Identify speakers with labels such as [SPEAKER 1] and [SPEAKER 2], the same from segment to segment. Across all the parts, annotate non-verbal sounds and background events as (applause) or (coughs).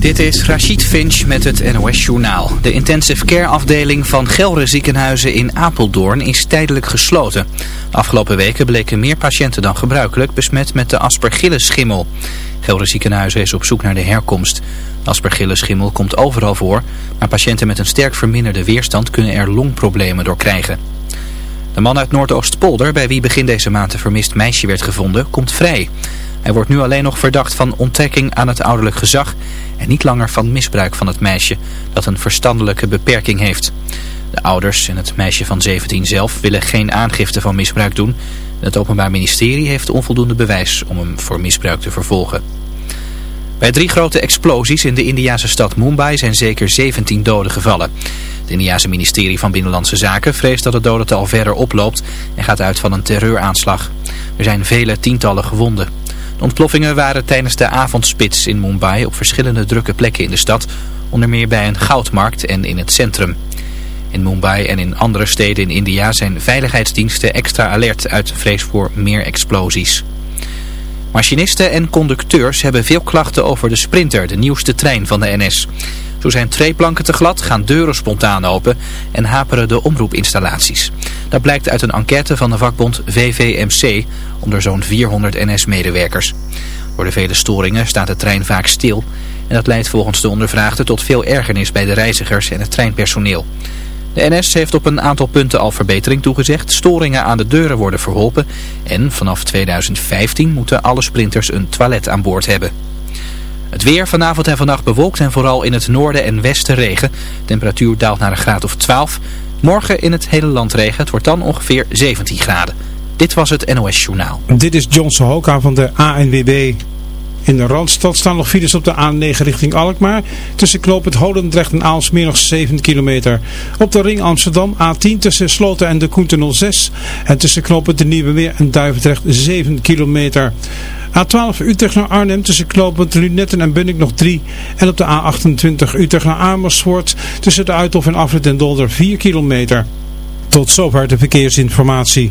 [SPEAKER 1] Dit is Rachid Finch met het NOS Journaal. De intensive care afdeling van Gelre ziekenhuizen in Apeldoorn is tijdelijk gesloten. Afgelopen weken bleken meer patiënten dan gebruikelijk besmet met de aspergillus-schimmel. Gelre ziekenhuizen is op zoek naar de herkomst. Aspergillus-schimmel komt overal voor, maar patiënten met een sterk verminderde weerstand kunnen er longproblemen door krijgen. De man uit Noordoostpolder, bij wie begin deze maand een vermist meisje werd gevonden, komt vrij. Hij wordt nu alleen nog verdacht van onttrekking aan het ouderlijk gezag en niet langer van misbruik van het meisje dat een verstandelijke beperking heeft. De ouders en het meisje van 17 zelf willen geen aangifte van misbruik doen. Het Openbaar Ministerie heeft onvoldoende bewijs om hem voor misbruik te vervolgen. Bij drie grote explosies in de Indiase stad Mumbai zijn zeker 17 doden gevallen. Het Indiase ministerie van Binnenlandse Zaken vreest dat het dodental verder oploopt en gaat uit van een terreuraanslag. Er zijn vele tientallen gewonden. Ontploffingen waren tijdens de avondspits in Mumbai op verschillende drukke plekken in de stad, onder meer bij een goudmarkt en in het centrum. In Mumbai en in andere steden in India zijn veiligheidsdiensten extra alert uit vrees voor meer explosies. Machinisten en conducteurs hebben veel klachten over de Sprinter, de nieuwste trein van de NS. Zo zijn treeplanken te glad, gaan deuren spontaan open en haperen de omroepinstallaties. Dat blijkt uit een enquête van de vakbond VVMC onder zo'n 400 NS-medewerkers. Door de vele storingen staat de trein vaak stil en dat leidt volgens de ondervraagden tot veel ergernis bij de reizigers en het treinpersoneel. De NS heeft op een aantal punten al verbetering toegezegd. Storingen aan de deuren worden verholpen. En vanaf 2015 moeten alle sprinters een toilet aan boord hebben. Het weer vanavond en vannacht bewolkt en vooral in het noorden en westen regen. temperatuur daalt naar een graad of 12. Morgen in het hele land regen. Het wordt dan ongeveer 17 graden. Dit was het NOS Journaal.
[SPEAKER 2] Dit is Johnson Hoka van de ANWB. In de Randstad staan nog files op de A9 richting Alkmaar. Tussen knooppunt Holendrecht en Aalsmeer nog 7 kilometer. Op de ring Amsterdam A10 tussen Sloten en de Koenten 06. En tussen knooppunt de Nieuwe Meer en Duivendrecht 7 kilometer. A12 Utrecht naar Arnhem tussen knooppunt Lunetten en Bunnik nog 3. En op de A28 Utrecht naar Amersfoort tussen de Uithof en Afrit en Dolder 4 kilometer. Tot zover de verkeersinformatie.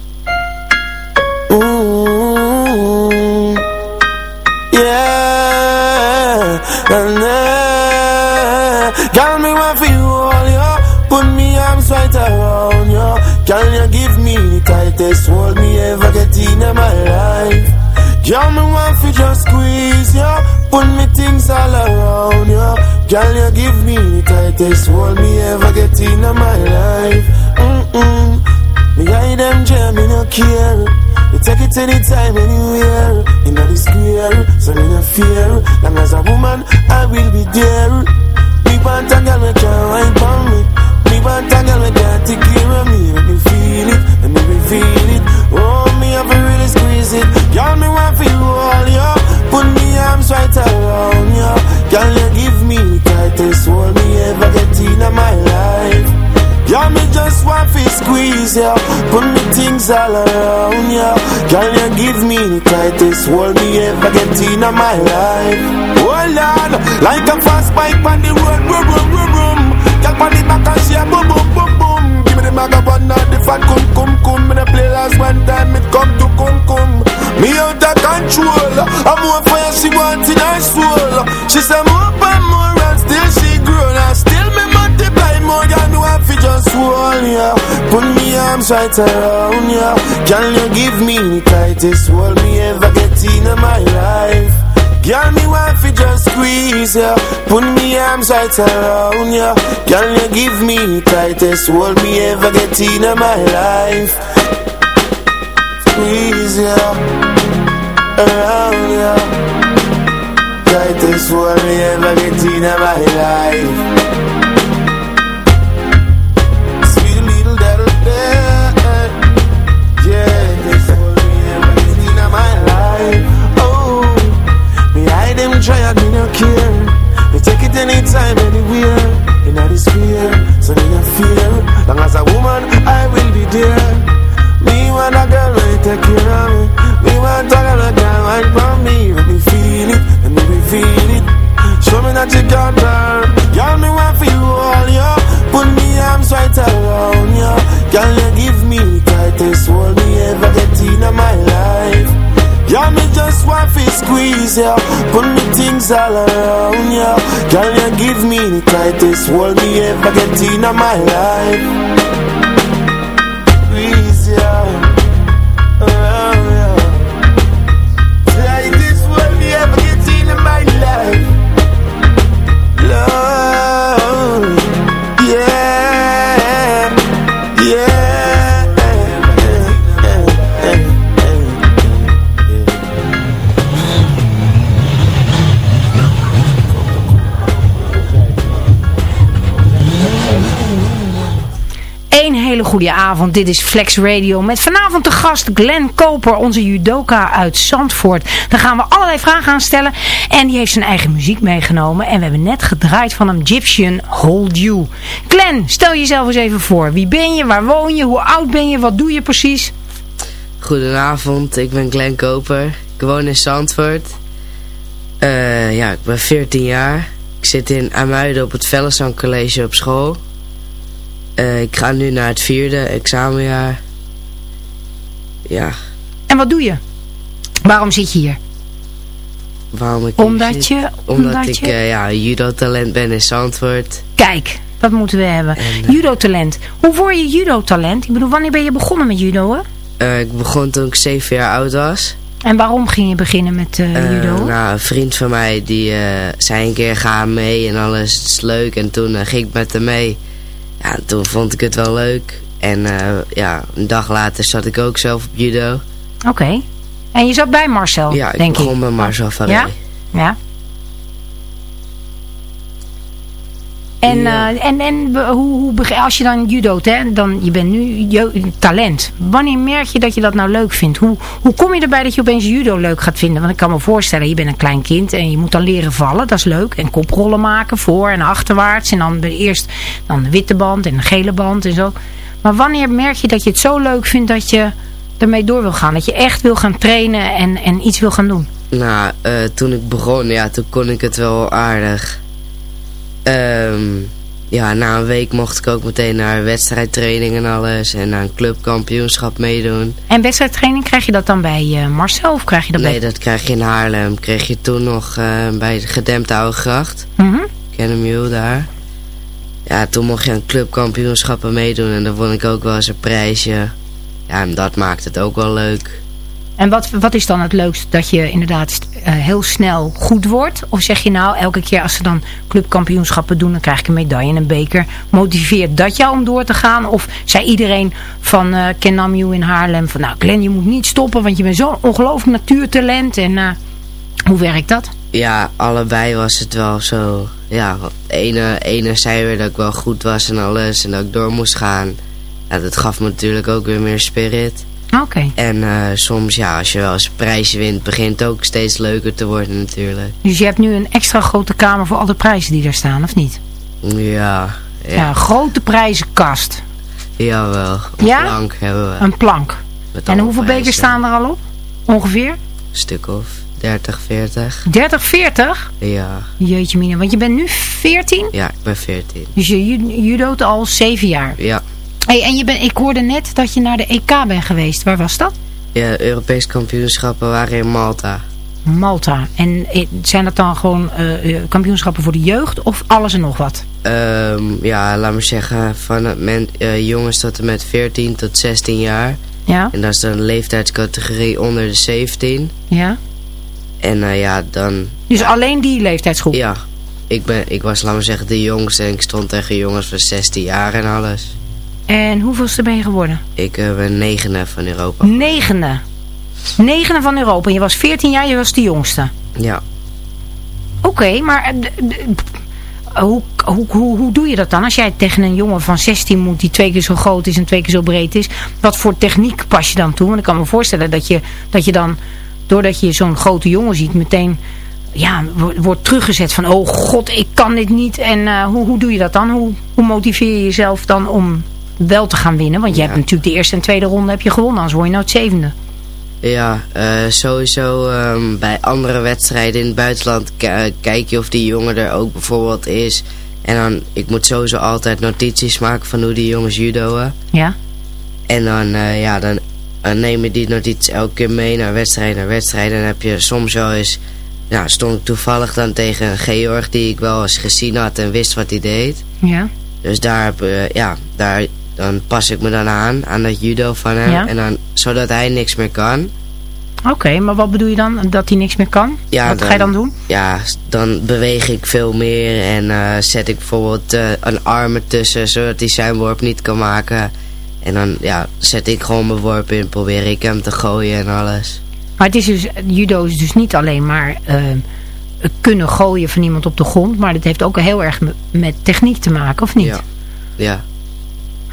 [SPEAKER 3] Nah. Girl, me want for you all, yo. Put me arms right around you. Can you give me the tightest hold me ever get in my life? Girl, me want for just squeeze you. Put me things all around you. Can you give me the tightest hold me ever get in my life? Mm-mm. Me hide them jam, me no care. You take it anytime, anywhere. In the square, so me no fear. And as a woman, I will be there. Me want a girl that can wine for me. Me want a girl that can take care of me. Let me feel it, let me feel it. Oh, me have to really squeeze it. Girl, me want for you all, yo. Put me arms right around you. Girl, you give me the tightest hold me ever get in my life yeah. Put me things all around, yeah. Can you give me the tightest hold me ever get in my life? Hold on, like a fast bike on the road, boom, boom, boom, boom. Girl on the back and a boom, boom, boom, boom. Give me the magabon and the fat cum, cum, cum. Me the play last one time, it come to cum, cum. Me out of control, I'm more fire she want in her soul. She say more arms right around ya. Can you give me the tightest hold me ever get in my life? Girl, me want fi just squeeze ya. Put me arms right around ya. Girl, you give me the tightest hold me ever get in my life. Squeeze ya. Around ya. Tightest hold me ever get in my life try and me no care. Me take it anytime, anywhere. In the sphere, so me no fear. Long as a woman, I will be there. Me want a girl when take care of me. Me want a girl that can wait for me. Let me feel it, let me reveal it. Show me that you got her Girl, me want for you all, yo. Put me arms right around you Girl, you give me tightest hold me ever get in my life yeah, me just want to squeeze ya. Put me things all around ya. Can you give me the tightest hold me ever get in my life
[SPEAKER 4] Een hele goede avond. Dit is Flex Radio met vanavond de gast Glenn Koper, onze judoka uit Zandvoort. Daar gaan we allerlei vragen aan stellen. En die heeft zijn eigen muziek meegenomen. En we hebben net gedraaid van hem Egyptian Hold You. Glenn, stel jezelf eens even voor. Wie ben je? Waar woon je? Hoe oud ben je? Wat doe je precies?
[SPEAKER 5] Goedenavond, ik ben Glenn Koper. Ik woon in Zandvoort. Eh, ja, ik ben 14 jaar. Ik zit in Amuiden op het Vellenzang College op school. Eh, ik ga nu naar het vierde examenjaar. Ja,
[SPEAKER 4] En wat doe je? Waarom zit je hier?
[SPEAKER 5] waarom ik
[SPEAKER 4] Omdat
[SPEAKER 5] zit?
[SPEAKER 4] je...
[SPEAKER 5] Omdat, ik
[SPEAKER 4] je...
[SPEAKER 5] eh, ja, judo-talent ben in Zandvoort.
[SPEAKER 4] Kijk, dat moeten we hebben.
[SPEAKER 5] En, eh,
[SPEAKER 4] Judo-talent. Hoe word je judo-talent? Ik bedoel, wanneer ben je begonnen met judo, hè?
[SPEAKER 5] Ik begon toen ik 7 jaar oud was.
[SPEAKER 4] En waarom ging je beginnen met judo?
[SPEAKER 5] nou, een vriend van mij die zei een keer ga mee en alles, het is leuk. En toen ging ik met hem mee. Ja, en toen vond ik het wel leuk. En eh, ja, een dag later zat ik ook zelf op judo.
[SPEAKER 4] Oké. En je zat bij Marcel,
[SPEAKER 5] ja, ik
[SPEAKER 4] denk
[SPEAKER 5] begon
[SPEAKER 4] ik.
[SPEAKER 5] met Marcel van
[SPEAKER 4] Ja? Ja. En,
[SPEAKER 5] Ja.
[SPEAKER 4] eh, en, en be- hoe, hoe als je dan judoot, hè, dan, je bent nu talent. Wanneer merk je dat je dat nou leuk vindt? Hoe, hoe kom je erbij dat je opeens judo leuk gaat vinden? Want ik kan me voorstellen, je bent een klein kind en je moet dan leren vallen. Dat is leuk. En koprollen maken, voor en achterwaarts. En dan eerst dan de witte band en de gele band en zo. Maar wanneer merk je dat je het zo leuk vindt dat je ermee door wil gaan? Dat je echt wil gaan trainen en, en iets wil gaan doen?
[SPEAKER 5] Nou, eh, toen ik begon, ja, toen kon ik het wel aardig. Ehm, ja, na een week mocht ik ook meteen naar wedstrijdtraining en alles. En naar een clubkampioenschap meedoen.
[SPEAKER 4] En wedstrijdtraining, krijg je dat dan bij eh, Marcel of krijg je dat
[SPEAKER 5] Nee,
[SPEAKER 4] bij...
[SPEAKER 5] dat krijg je in Haarlem. Kreeg je toen nog eh, bij de gedempte oude gracht.
[SPEAKER 4] Mhm.
[SPEAKER 5] Kennemew daar. Ja, toen mocht je aan clubkampioenschappen meedoen. En dan won ik ook wel eens een prijsje. Ja, en dat maakt het ook wel leuk.
[SPEAKER 4] En wat, wat is dan het leukst? Dat je inderdaad eh, heel snel goed wordt? Of zeg je nou, elke keer als ze dan clubkampioenschappen doen, dan krijg ik een medaille en een beker. Motiveert dat jou om door te gaan? Of zei iedereen van uh, in Haarlem van, nou Glenn, je moet niet stoppen, want je bent zo'n ongelooflijk natuurtalent. En uh, hoe werkt dat?
[SPEAKER 5] Ja, allebei was het wel zo. Ja, ene, ene zei weer dat ik wel goed was en alles en dat ik door moest gaan. Ja, dat gaf me natuurlijk ook weer meer spirit.
[SPEAKER 4] Oké. Okay.
[SPEAKER 5] En uh, soms, ja, als je wel eens een prijs wint, begint het ook steeds leuker te worden natuurlijk.
[SPEAKER 4] Dus je hebt nu een extra grote kamer voor alle prijzen die er staan, of niet?
[SPEAKER 5] Ja.
[SPEAKER 4] Ja, ja grote prijzenkast.
[SPEAKER 5] Jawel, een
[SPEAKER 4] Ja?
[SPEAKER 5] plank hebben we.
[SPEAKER 4] Een plank. En hoeveel
[SPEAKER 5] prijzen.
[SPEAKER 4] bekers staan er al op? Ongeveer?
[SPEAKER 5] Een stuk of 30, 40.
[SPEAKER 4] 30, 40?
[SPEAKER 5] Ja,
[SPEAKER 4] Jeetje mina, want je bent nu 14?
[SPEAKER 5] ja, ik ben 14.
[SPEAKER 4] Dus je judoot al 7 jaar.
[SPEAKER 5] Ja,
[SPEAKER 4] Hey, en je ben, ik hoorde net dat je naar de EK bent geweest. Waar was dat?
[SPEAKER 5] ja Europese kampioenschappen waren in Malta.
[SPEAKER 4] Malta. En eh, zijn dat dan gewoon eh, eh, kampioenschappen voor de jeugd of alles en nog wat?
[SPEAKER 5] Ehm, ja, laat maar zeggen, van het men, jongens tot en met 14 tot 16 jaar.
[SPEAKER 4] Ja?
[SPEAKER 5] En dat is dan een leeftijdscategorie onder de 17.
[SPEAKER 4] Ja?
[SPEAKER 5] En eh, ja, dan,
[SPEAKER 4] Dus alleen die leeftijdsgroep?
[SPEAKER 5] ja, ik, ben, ik was, laat maar zeggen, de jongste. En ik stond tegen jongens van 16 jaar en alles.
[SPEAKER 4] En hoeveelste ben je geworden?
[SPEAKER 5] Ik eh, ben negende van Europa.
[SPEAKER 4] Negende. Negende van Europa. En je was 14 jaar, je was de jongste.
[SPEAKER 5] Ja,
[SPEAKER 4] Oké, maar eh, d- hoe, hoe, hoe, hoe doe je dat dan? Als jij tegen een jongen van 16 moet die twee keer zo groot is en twee keer zo breed is. Wat voor techniek pas je dan toe? Want ik kan me voorstellen dat je, dat je dan, doordat je zo'n grote jongen ziet, meteen ja, wo- wordt teruggezet van oh god, ik kan dit niet. En eh, hoe, hoe doe je dat dan? Hoe, hoe motiveer je jezelf dan om wel te gaan winnen? Want je
[SPEAKER 5] Ja.
[SPEAKER 4] hebt natuurlijk de eerste en tweede ronde heb je gewonnen, anders word je nooit zevende.
[SPEAKER 5] ja eh, sowieso ehm, bij andere wedstrijden in het buitenland ki- kijk je of die jongen er ook bijvoorbeeld is. En dan, ik moet sowieso altijd notities maken van hoe die jongens judoën.
[SPEAKER 4] Ja?
[SPEAKER 5] En dan, eh, ja, dan, neem je die notities elke keer mee naar wedstrijd naar wedstrijd. En dan heb je soms wel eens, ja, stond ik toevallig dan tegen een Georg die ik wel eens gezien had en wist wat hij deed.
[SPEAKER 4] Ja?
[SPEAKER 5] Dus daar, heb, eh, ja, daar, dan pas ik me dan aan, aan dat judo van hem.
[SPEAKER 4] Ja.
[SPEAKER 5] En dan, zodat hij niks meer kan.
[SPEAKER 4] Oké, maar wat bedoel je dan? Dat hij niks meer kan?
[SPEAKER 5] Ja,
[SPEAKER 4] wat ga je dan doen?
[SPEAKER 5] Ja, dan beweeg ik veel meer en eh, zet ik bijvoorbeeld eh, een arm ertussen, zodat hij zijn worp niet kan maken. En dan ja, zet ik gewoon mijn worp in, probeer ik hem te gooien en alles.
[SPEAKER 4] Maar het is dus, judo is dus niet alleen maar het kunnen gooien van iemand op de grond. Maar het heeft ook heel erg me- met techniek te maken, of niet?
[SPEAKER 5] Ja. Ja,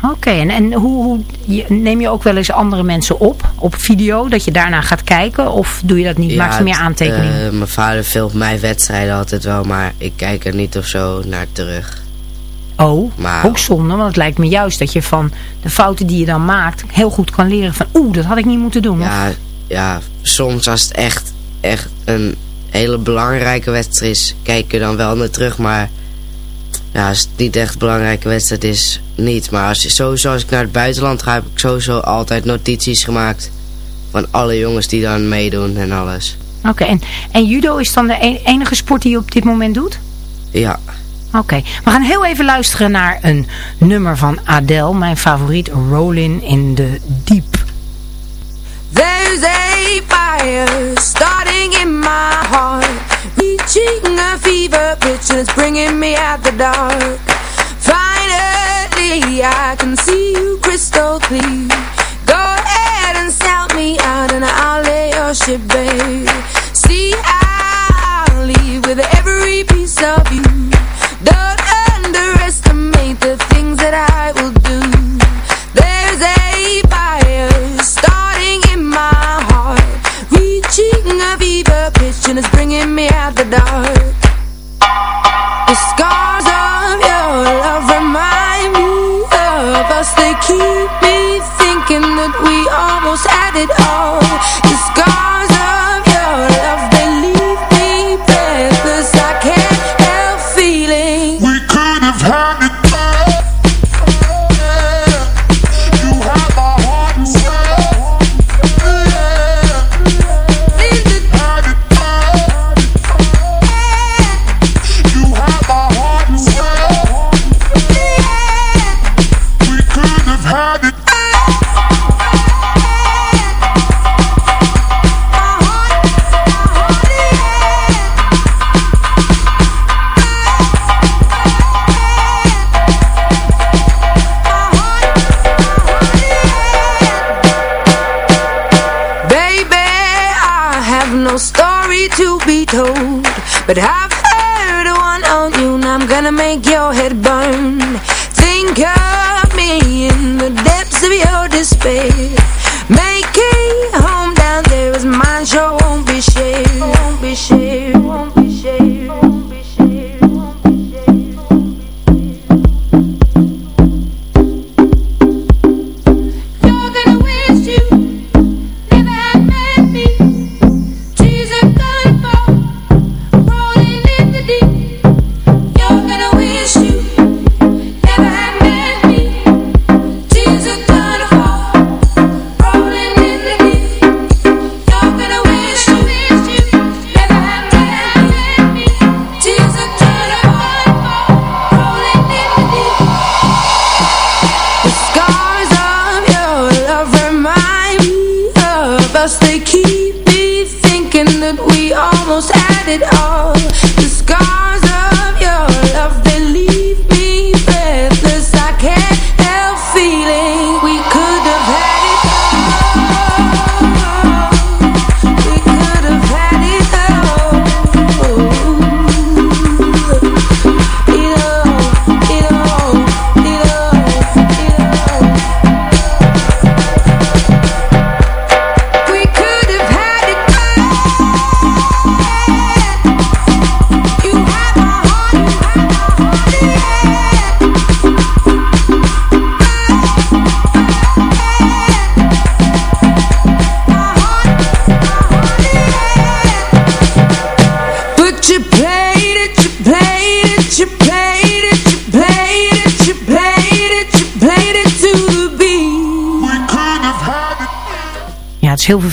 [SPEAKER 4] Oké, en, en hoe, hoe je- neem je ook wel eens andere mensen op, op video, dat je daarna gaat kijken? Of doe je dat niet? Maak je meer aantekeningen?
[SPEAKER 5] eh, mijn vader filmt mijn wedstrijden altijd wel, maar ik kijk er niet of zo naar terug.
[SPEAKER 4] oh,
[SPEAKER 5] maar-
[SPEAKER 4] ook zonde, want het lijkt me juist dat je van de fouten die je dan maakt, heel goed kan leren van, oeh, dat had ik niet moeten doen. of-
[SPEAKER 5] Ja, ja, soms als het echt, echt een hele belangrijke wedstrijd is, kijk er dan wel naar terug. Maar ja, als het niet echt een belangrijke wedstrijd is, niet. Maar als, sowieso als ik naar het buitenland ga, heb ik sowieso altijd notities gemaakt. Van alle jongens die dan meedoen en alles.
[SPEAKER 4] Oké, en, en judo is dan de e- enige sport die je op dit moment doet?
[SPEAKER 5] Ja,
[SPEAKER 4] Oké, we gaan heel even luisteren naar een nummer van Adele, mijn favoriet, Rollin in the Deep.
[SPEAKER 6] There's a fire starting in my heart Reaching a fever pitch and it's bringing me out the dark. Finally I can see you crystal clear the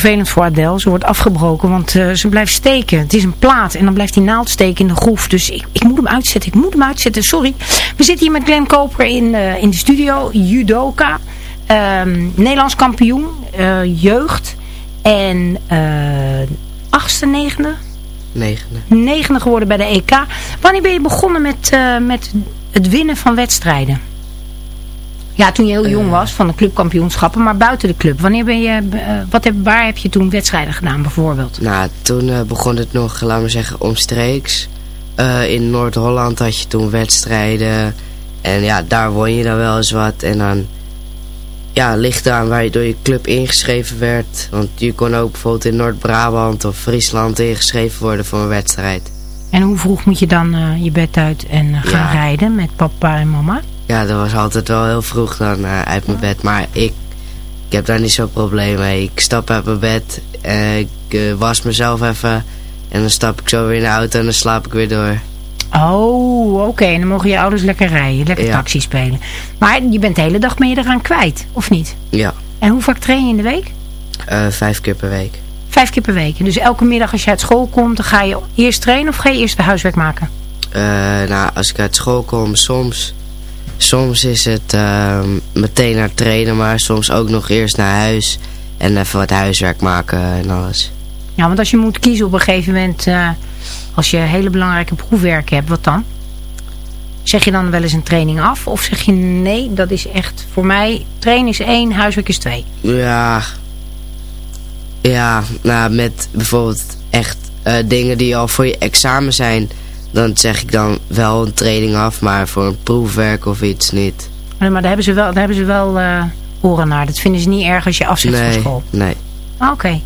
[SPEAKER 4] vervelend voor Adele. Ze wordt afgebroken, want eh, ze blijft steken. Het is een plaat en dan blijft die naald steken in de groef. Dus ik, ik moet hem uitzetten, ik moet hem uitzetten, sorry. We zitten hier met Glenn Koper in, eh, in de studio, judoka. Ehm, Nederlands kampioen, eh, jeugd. En achtste, negende?
[SPEAKER 5] Negende.
[SPEAKER 4] Negende geworden bij de EK. Wanneer ben je begonnen met, met het winnen van wedstrijden? Ja, toen je heel jong was, van de clubkampioenschappen, maar buiten de club. Wanneer ben je, eh, wat heb, waar heb je toen wedstrijden gedaan bijvoorbeeld?
[SPEAKER 5] Nou, toen eh, begon het nog, laten we zeggen, omstreeks. Eh, in Noord-Holland had je toen wedstrijden. En ja, daar won je dan wel eens wat. En dan, ja, ligt aan waar je door je club ingeschreven werd. Want je kon ook bijvoorbeeld in Noord-Brabant of Friesland ingeschreven worden voor een wedstrijd.
[SPEAKER 4] En hoe vroeg moet je dan eh, je bed uit en eh, gaan
[SPEAKER 5] Ja.
[SPEAKER 4] rijden met papa en mama?
[SPEAKER 5] Ja, dat was altijd wel heel vroeg dan eh, uit mijn bed. Maar ik, ik heb daar niet zo'n probleem mee. Ik stap uit mijn bed, eh, ik eh, was mezelf even... En dan stap ik zo weer in de auto en dan slaap ik weer door.
[SPEAKER 4] Oh, oké. En dan mogen je ouders lekker rijden, lekker
[SPEAKER 5] Ja.
[SPEAKER 4] taxi spelen. Maar je bent de hele dag mee eraan kwijt, of niet?
[SPEAKER 5] Ja,
[SPEAKER 4] En hoe vaak train je in de week?
[SPEAKER 5] vijf keer per week.
[SPEAKER 4] Vijf keer per week. Dus elke middag als je uit school komt, dan ga je eerst trainen of ga je eerst de huiswerk maken?
[SPEAKER 5] Eh, nou, als ik uit school kom, soms, soms is het ehm, meteen naar trainen, maar soms ook nog eerst naar huis en even wat huiswerk maken en alles.
[SPEAKER 4] Ja, want als je moet kiezen op een gegeven moment, eh, als je hele belangrijke proefwerken hebt, wat dan? Zeg je dan wel eens een training af? Of zeg je nee, dat is echt voor mij, trainen is één, huiswerk is twee.
[SPEAKER 5] Ja, ja, nou, met bijvoorbeeld echt eh, dingen die al voor je examen zijn, dan zeg ik dan wel een training af, maar voor een proefwerk of iets niet.
[SPEAKER 4] Maar daar hebben ze wel, daar hebben ze wel eh, oren naar. Dat vinden ze niet erg als je afzegt van
[SPEAKER 5] Nee,
[SPEAKER 4] school.
[SPEAKER 5] nee.
[SPEAKER 4] Ah, Oké.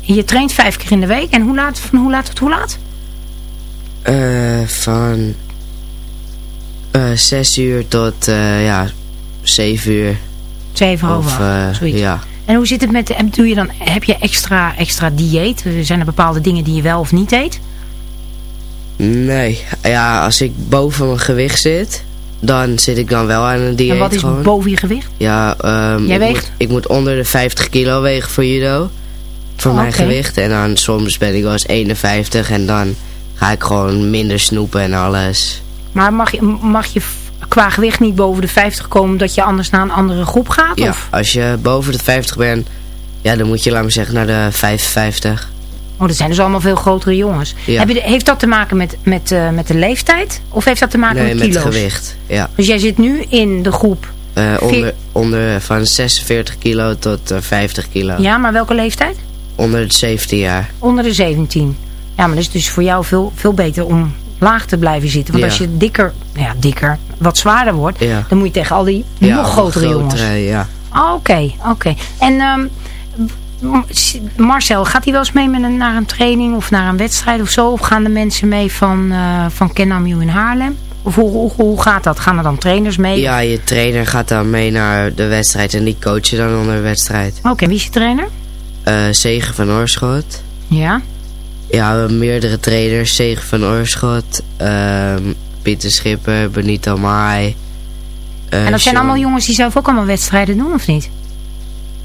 [SPEAKER 4] Je traint vijf keer in de week. En hoe laat, van hoe laat tot hoe laat?
[SPEAKER 5] Eh, van eh, zes uur tot ja, zeven uur.
[SPEAKER 4] Zeven over zoiets.
[SPEAKER 5] ja.
[SPEAKER 4] En hoe zit het met, en doe je dan, heb je extra, extra dieet? Zijn er bepaalde dingen die je wel of niet eet?
[SPEAKER 5] Nee, ja, als ik boven mijn gewicht zit, dan zit ik dan wel aan een dieet
[SPEAKER 4] en wat is
[SPEAKER 5] gewoon.
[SPEAKER 4] boven je gewicht?
[SPEAKER 5] Ja, ehm,
[SPEAKER 4] Jij
[SPEAKER 5] ik,
[SPEAKER 4] weegt?
[SPEAKER 5] Moet, ik moet onder de 50 kilo wegen voor judo. Voor
[SPEAKER 4] Oh,
[SPEAKER 5] mijn gewicht. En dan soms ben ik wel eens 51 en dan ga ik gewoon minder snoepen en alles.
[SPEAKER 4] Maar mag je, mag je qua gewicht niet boven de 50 komen dat je anders naar een andere groep gaat?
[SPEAKER 5] Ja,
[SPEAKER 4] Of?
[SPEAKER 5] als je boven de 50 bent, ja, dan moet je, laat zeggen, naar de 55.
[SPEAKER 4] Oh, dat zijn dus allemaal veel grotere jongens.
[SPEAKER 5] Ja.
[SPEAKER 4] Heb je, heeft dat te maken met, met, eh, met de leeftijd? Of heeft dat te maken
[SPEAKER 5] Nee,
[SPEAKER 4] met
[SPEAKER 5] met
[SPEAKER 4] kilo's?
[SPEAKER 5] gewicht. Ja.
[SPEAKER 4] Dus jij zit nu in de groep.
[SPEAKER 5] Eh, onder, onder van 46 kilo tot eh, 50 kilo.
[SPEAKER 4] Ja, maar welke leeftijd?
[SPEAKER 5] Onder de 17 jaar.
[SPEAKER 4] Onder de 17. Ja, maar dat is dus voor jou veel, veel beter om laag te blijven zitten. Want
[SPEAKER 5] Ja.
[SPEAKER 4] als je dikker, ja, dikker, wat zwaarder wordt,
[SPEAKER 5] Ja.
[SPEAKER 4] dan moet je tegen al die
[SPEAKER 5] Ja,
[SPEAKER 4] nog grotere jongens.
[SPEAKER 5] Ja.
[SPEAKER 4] Ah, Oké, oké. En ehm, Marcel, gaat hij wel eens mee met een, naar een training of naar een wedstrijd of zo? Of gaan de mensen mee van, eh van in Haarlem? Of hoe, hoe, hoe gaat dat? Gaan er dan trainers mee?
[SPEAKER 5] Ja, je trainer gaat dan mee naar de wedstrijd en die coach je dan onder de wedstrijd.
[SPEAKER 4] Oké, wie is je trainer?
[SPEAKER 5] Eh Zegen van Oorschot.
[SPEAKER 4] Ja.
[SPEAKER 5] Ja, we hebben meerdere trainers. Zegen van Oorschot, ehm, Pieter Schipper, Benito Maai. eh,
[SPEAKER 4] en dat zijn allemaal jongens die zelf ook allemaal wedstrijden doen, of niet?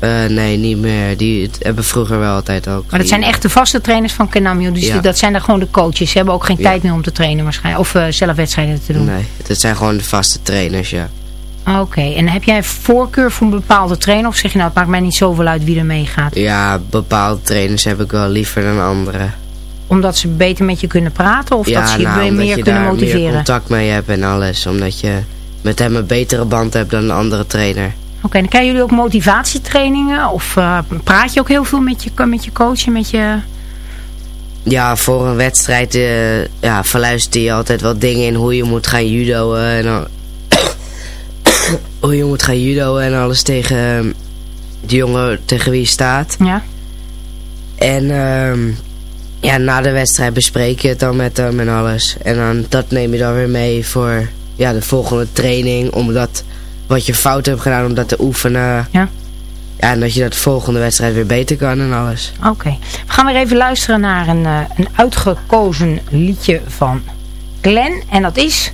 [SPEAKER 5] Eh, nee, niet meer. Die het hebben vroeger wel altijd ook.
[SPEAKER 4] Maar dat zijn echt de vaste trainers van Kenamju. Dus
[SPEAKER 5] Ja.
[SPEAKER 4] dat zijn dan gewoon de coaches. Ze hebben ook geen
[SPEAKER 5] Ja.
[SPEAKER 4] tijd meer om te trainen waarschijnlijk. Of eh, zelf wedstrijden te doen.
[SPEAKER 5] Nee, dat zijn gewoon de vaste trainers, ja.
[SPEAKER 4] Oké, en heb jij voorkeur voor een bepaalde trainer? Of zeg je nou, het maakt mij niet zoveel uit wie er meegaat?
[SPEAKER 5] Ja, bepaalde trainers heb ik wel liever dan andere.
[SPEAKER 4] Omdat ze beter met je kunnen praten? Of
[SPEAKER 5] ja,
[SPEAKER 4] dat ze je
[SPEAKER 5] nou,
[SPEAKER 4] meer
[SPEAKER 5] omdat je
[SPEAKER 4] kunnen
[SPEAKER 5] daar
[SPEAKER 4] motiveren?
[SPEAKER 5] meer contact mee hebt en alles. Omdat je met hem een betere band hebt dan een andere trainer.
[SPEAKER 4] Oké, dan krijgen jullie ook motivatietrainingen? Of eh, praat je ook heel veel met je, met je coach en met je...
[SPEAKER 5] Ja, voor een wedstrijd eh, ja, verluistert hij altijd wat dingen in hoe je moet gaan judoën en al... (coughs) hoe je moet gaan judoën en alles tegen ehm, de jongen tegen wie je staat.
[SPEAKER 4] Ja.
[SPEAKER 5] En ehm, ja, na de wedstrijd bespreek je het dan met hem en alles. En dan, dat neem je dan weer mee voor ja, de volgende training. Omdat wat je fout hebt gedaan om dat te oefenen.
[SPEAKER 4] Ja.
[SPEAKER 5] Ja, en dat je dat de volgende wedstrijd weer beter kan en alles.
[SPEAKER 4] Oké. We gaan weer even luisteren naar een, eh, een uitgekozen liedje van Glenn. En dat is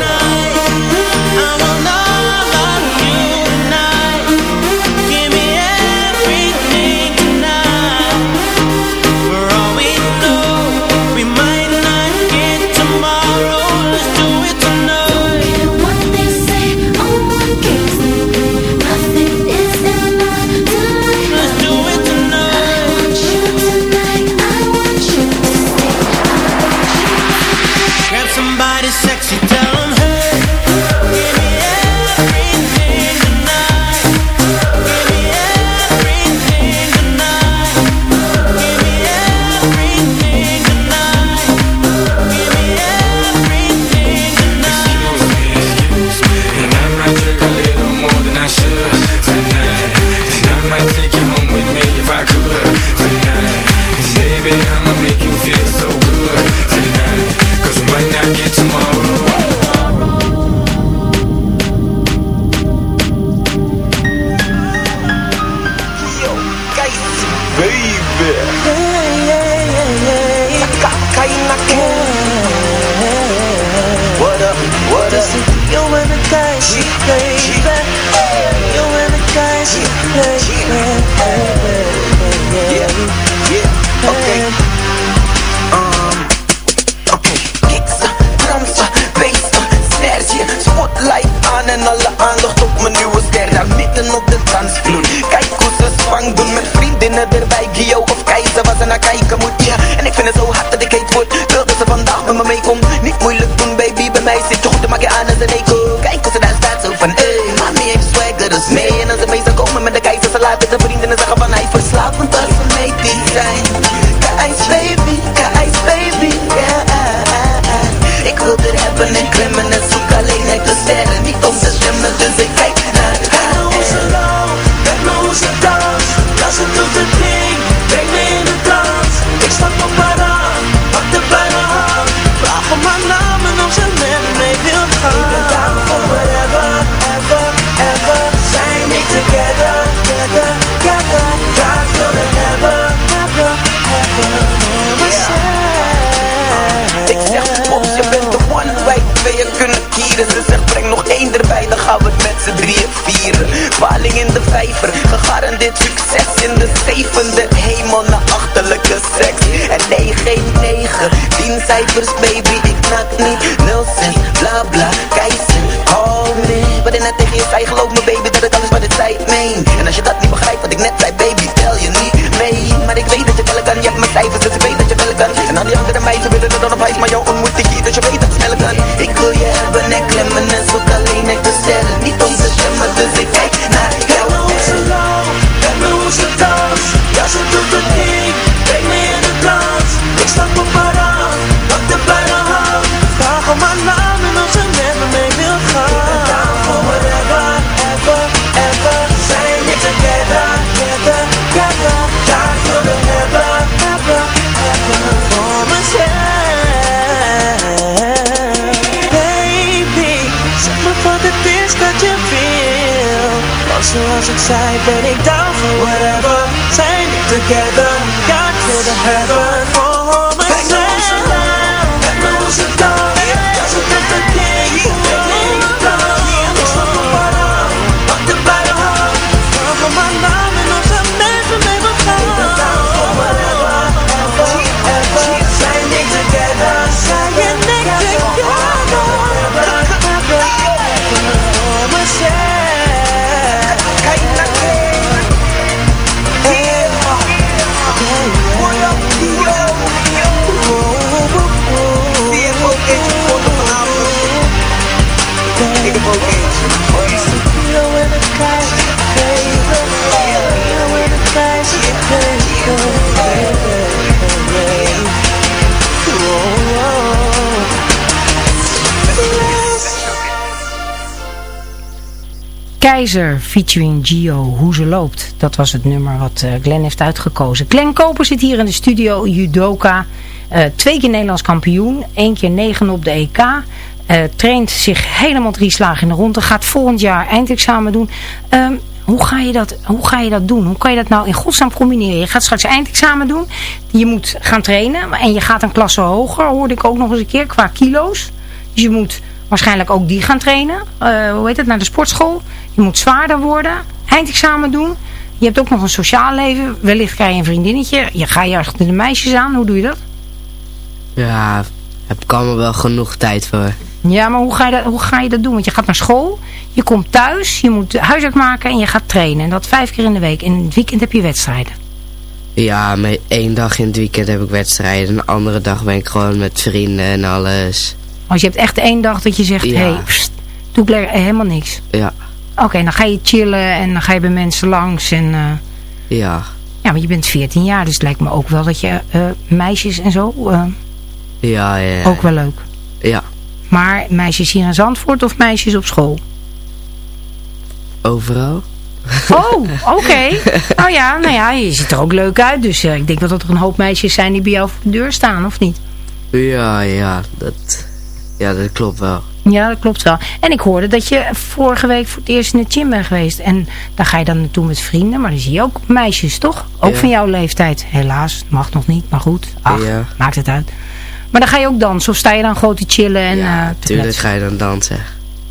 [SPEAKER 7] Doen met vriendinnen erbij. Gio of Keizer, waar ze naar kijken moet, ja. En ik vind het zo hard dat ik cijfers, baby, ik knak niet. 06, bla bla, keizer, call me. Wat ik net tegen je zei, geloof me baby, dat ik alles wat ik zei meen. En als je dat niet begrijpt, wat ik net zei, baby, tel je niet mee. Maar ik weet dat je wel kan, je hebt mijn cijfers, dus ik weet dat je wel kan. En al die andere meiden willen er dan op ijs, maar jou ontmoet ik hier, dus je weet dat het snel kan. Ik wil je hebben en klemmen en zoek alleen uit de sterren. Niet om te stemmen, dus ik zoals ik zei, ben ik down for whatever. Niet together, God will heaven for
[SPEAKER 4] Keizer featuring Gio, hoe ze loopt. Dat was het nummer wat eh, Glenn heeft uitgekozen. Glenn Koper zit hier in de studio, judoka. eh, twee keer Nederlands kampioen, één keer negen op de EK. eh, traint zich helemaal drie slagen in de ronde. Gaat volgend jaar eindexamen doen. Ehm, hoe, ga je dat, hoe ga je dat doen? Hoe kan je dat nou in godsnaam combineren? Je gaat straks eindexamen doen. Je moet gaan trainen. En je gaat een klasse hoger, hoorde ik ook nog eens een keer, qua kilo's. Dus je moet waarschijnlijk ook die gaan trainen. Hoe heet het, naar de sportschool. Je moet zwaarder worden. Eindexamen doen. Je hebt ook nog een sociaal leven. Wellicht krijg je een vriendinnetje. Je ga je achter de meisjes aan. Hoe doe je dat?
[SPEAKER 5] Ja, heb ik allemaal wel genoeg tijd voor.
[SPEAKER 4] Ja, maar hoe ga, je dat, hoe ga je dat doen? Want je gaat naar school. Je komt thuis. Je moet huiswerk maken. En je gaat trainen. En dat vijf keer in de week. En in het weekend heb je wedstrijden.
[SPEAKER 5] Ja, maar één dag in het weekend heb ik wedstrijden. En de andere dag ben ik gewoon met vrienden en alles.
[SPEAKER 4] Als je hebt echt één dag dat je zegt.
[SPEAKER 5] Ja.
[SPEAKER 4] Hé, hey, pst, doe ik helemaal niks.
[SPEAKER 5] Ja,
[SPEAKER 4] Oké, dan ga je chillen. En dan ga je bij mensen langs. En... eh,
[SPEAKER 5] ja,
[SPEAKER 4] Ja, maar je bent 14 jaar, dus het lijkt me ook wel dat je eh, meisjes en zo eh,
[SPEAKER 5] ja, ja.
[SPEAKER 4] ook wel leuk.
[SPEAKER 5] Ja,
[SPEAKER 4] Maar meisjes hier in Zandvoort of meisjes op school?
[SPEAKER 5] overal.
[SPEAKER 4] Oh, (laughs) oké. Oh ja, nou ja, je ziet er ook leuk uit. Dus ik denk wel dat er een hoop meisjes zijn die bij jou voor de deur staan, of niet?
[SPEAKER 5] Ja, ja, dat, ja, dat klopt wel.
[SPEAKER 4] Ja, dat klopt wel. En ik hoorde dat je vorige week voor het eerst in de gym bent geweest. En daar ga je dan naartoe met vrienden. Maar dan zie je ook meisjes, toch? Ook
[SPEAKER 5] Ja.
[SPEAKER 4] van jouw leeftijd. Helaas, mag nog niet, maar goed. Ach,
[SPEAKER 5] Ja.
[SPEAKER 4] maakt het uit. Maar dan ga je ook dansen. Of sta je dan gewoon te chillen en eh, te
[SPEAKER 5] Tuurlijk
[SPEAKER 4] kletsen?
[SPEAKER 5] ga je dan dansen.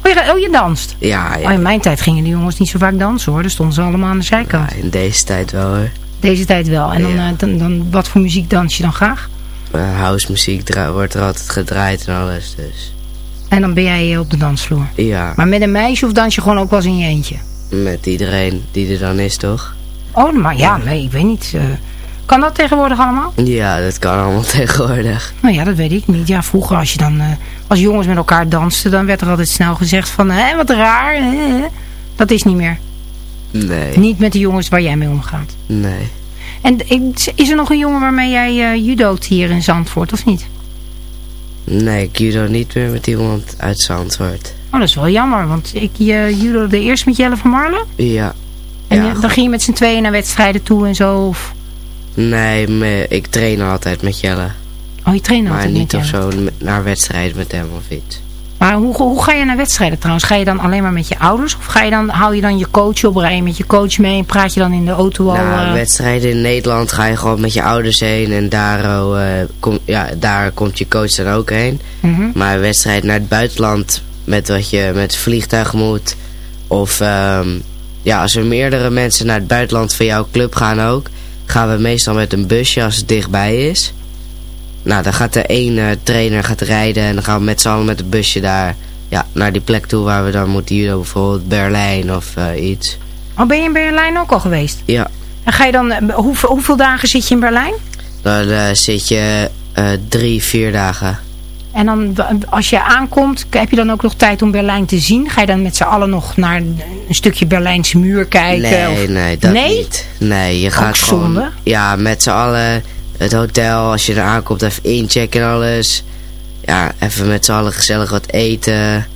[SPEAKER 4] Oh, je, oh, je danst?
[SPEAKER 5] Ja, ja.
[SPEAKER 4] Oh, in mijn tijd gingen die jongens niet zo vaak dansen hoor. Dan stonden ze allemaal aan de zijkant.
[SPEAKER 5] in deze tijd wel hoor.
[SPEAKER 4] Deze tijd wel. En dan, eh, dan, dan, wat voor muziek dans je dan graag?
[SPEAKER 5] Uh, house muziek wordt er altijd gedraaid en alles, dus.
[SPEAKER 4] En dan ben jij eh, op de dansvloer.
[SPEAKER 5] Ja,
[SPEAKER 4] Maar met een meisje of dans je gewoon ook wel eens in je eentje?
[SPEAKER 5] met iedereen die er dan is, toch?
[SPEAKER 4] Oh, maar ja, nee, ik weet niet. eh, kan dat tegenwoordig allemaal?
[SPEAKER 5] Ja, dat kan allemaal (laughs) tegenwoordig.
[SPEAKER 4] Nou ja, dat weet ik niet. Ja, vroeger als je dan, eh, als jongens met elkaar dansten, dan werd er altijd snel gezegd van, hé, wat raar. hè. Dat is niet meer.
[SPEAKER 5] Nee,
[SPEAKER 4] Niet met de jongens waar jij mee omgaat.
[SPEAKER 5] nee.
[SPEAKER 4] En is er nog een jongen waarmee jij eh judoot hier in Zandvoort, of niet?
[SPEAKER 5] Nee, ik judo niet meer met iemand uit Zandvoort.
[SPEAKER 4] Oh, dat is wel jammer, want ik uh, judode eerst met Jelle van Marlen.
[SPEAKER 5] Ja.
[SPEAKER 4] En
[SPEAKER 5] ja,
[SPEAKER 4] je- dan ging je met z'n tweeën naar wedstrijden toe en zo. Of...
[SPEAKER 5] Nee, me- ik train altijd met Jelle.
[SPEAKER 4] Oh, je traint
[SPEAKER 5] Maar
[SPEAKER 4] altijd
[SPEAKER 5] niet
[SPEAKER 4] met
[SPEAKER 5] of
[SPEAKER 4] Jelle.
[SPEAKER 5] zo met- naar wedstrijden met hem of iets.
[SPEAKER 4] Maar hoe, hoe ga je naar wedstrijden trouwens? Ga je dan alleen maar met je ouders? Of ga je dan, hou je dan je coach op rij met je coach mee en praat je dan in de auto al?
[SPEAKER 5] Nou,
[SPEAKER 4] eh,
[SPEAKER 5] wedstrijden in Nederland ga je gewoon met je ouders heen en daar, oh, eh, kom, ja, daar komt je coach dan ook heen.
[SPEAKER 4] mhm.
[SPEAKER 5] Maar wedstrijd naar het buitenland met wat je met vliegtuig moet. Of ehm, ja, als er meerdere mensen naar het buitenland van jouw club gaan ook. Gaan we meestal met een busje als het dichtbij is. Nou, dan gaat de ene trainer gaat rijden en dan gaan we met z'n allen met het busje daar ja, naar die plek toe waar we dan moeten judo. Bijvoorbeeld Berlijn of eh, iets.
[SPEAKER 4] Oh, ben je in Berlijn ook al geweest?
[SPEAKER 5] Ja,
[SPEAKER 4] En ga je dan, eh, hoeveel, hoeveel dagen zit je in Berlijn?
[SPEAKER 5] dan eh, zit je drie, vier dagen.
[SPEAKER 4] En dan, als je aankomt, heb je dan ook nog tijd om Berlijn te zien? Ga je dan met z'n allen nog naar een stukje Berlijnse muur kijken?
[SPEAKER 5] Nee,
[SPEAKER 4] of-
[SPEAKER 5] nee, dat
[SPEAKER 4] Nee?
[SPEAKER 5] niet. Nee, je gaat
[SPEAKER 4] Ook
[SPEAKER 5] gewoon...
[SPEAKER 4] zonde.
[SPEAKER 5] Ja, met z'n allen het hotel, als je er aankomt, even inchecken en alles. Ja, even met z'n allen gezellig wat eten.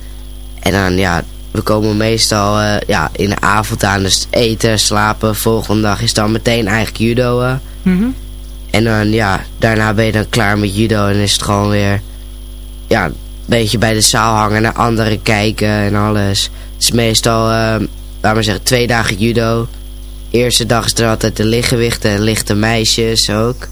[SPEAKER 5] En dan, ja, we komen meestal eh, ja, in de avond aan, dus eten, slapen. Volgende dag is dan meteen eigenlijk judoën.
[SPEAKER 4] Mhm.
[SPEAKER 5] En dan, ja, daarna ben je dan klaar met judo en is het gewoon weer... Ja, een beetje bij de zaal hangen, naar anderen kijken en alles. Het is meestal, eh laten we zeggen, twee dagen judo. Eerste dag is er altijd de lichtgewichten en lichte meisjes ook.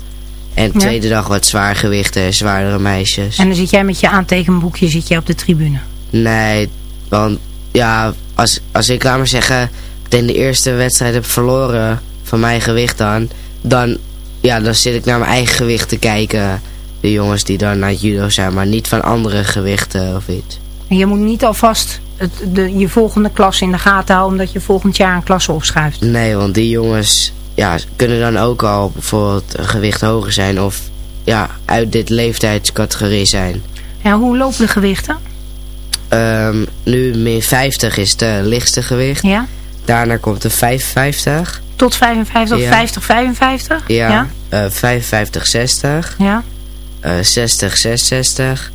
[SPEAKER 5] En de tweede dag wat zwaargewichten en zwaardere meisjes.
[SPEAKER 4] En dan zit jij met je aantekenboekje zit jij op de tribune.
[SPEAKER 5] Nee, want ja, als, als ik, laat maar zeggen, in de eerste wedstrijd heb verloren van mijn gewicht dan, dan, ja, dan zit ik naar mijn eigen gewicht te kijken. De jongens die dan naar het judo zijn, maar niet van andere gewichten of iets.
[SPEAKER 4] En je moet niet alvast het, de, je volgende klas in de gaten houden... omdat je volgend jaar een klasse opschuift.
[SPEAKER 5] Nee, want die jongens ja, kunnen dan ook al bijvoorbeeld een gewicht hoger zijn of ja, uit dit leeftijdscategorie zijn.
[SPEAKER 4] Ja, hoe lopen de gewichten?
[SPEAKER 5] Ehm, nu min 50 is het lichtste gewicht.
[SPEAKER 4] Ja?
[SPEAKER 5] Daarna komt de 55.
[SPEAKER 4] Tot 55 of
[SPEAKER 5] Ja.
[SPEAKER 4] 50, 55?
[SPEAKER 5] Ja,
[SPEAKER 4] Ja?
[SPEAKER 5] eh, 55, 60.
[SPEAKER 4] Ja?
[SPEAKER 5] eh, 60, 66.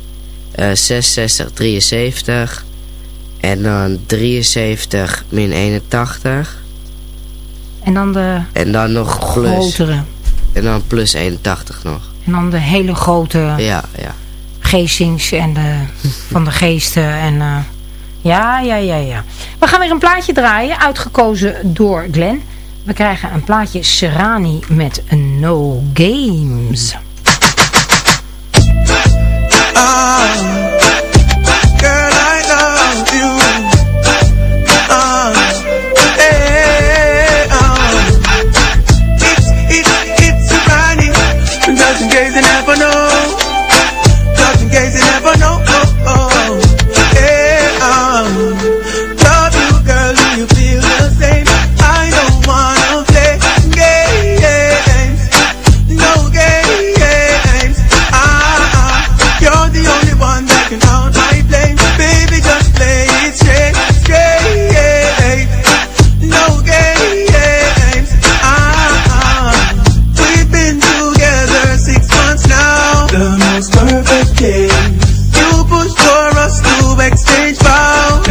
[SPEAKER 5] eh 66, 73. En dan 73 min 81.
[SPEAKER 4] En dan de
[SPEAKER 5] En dan nog plus.
[SPEAKER 4] grotere.
[SPEAKER 5] En dan plus 81 nog.
[SPEAKER 4] En dan de hele grote
[SPEAKER 5] Ja, ja.
[SPEAKER 4] geestings en de, van de geesten. En, eh, ja, ja, ja, ja. We gaan weer een plaatje draaien, uitgekozen door Glenn. We krijgen een plaatje Serrani met No Games.
[SPEAKER 8] Girl,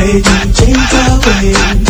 [SPEAKER 8] way, change our way.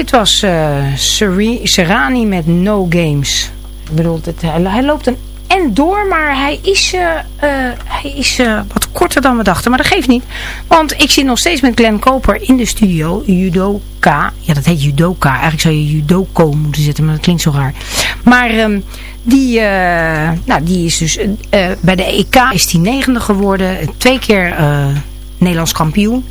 [SPEAKER 4] Dit was Serrani met No Games. Ik bedoel, hij, loopt een en door, maar hij is, eh, eh, hij is wat korter dan we dachten. Maar dat geeft niet, want ik zit nog steeds met Glenn Koper in de studio. Judoka, ja dat heet judoka. Eigenlijk zou je judoko moeten zetten, maar dat klinkt zo raar. Maar ehm, die, nou, die is dus, bij de EK is hij negende geworden. Twee keer Nederlands kampioen.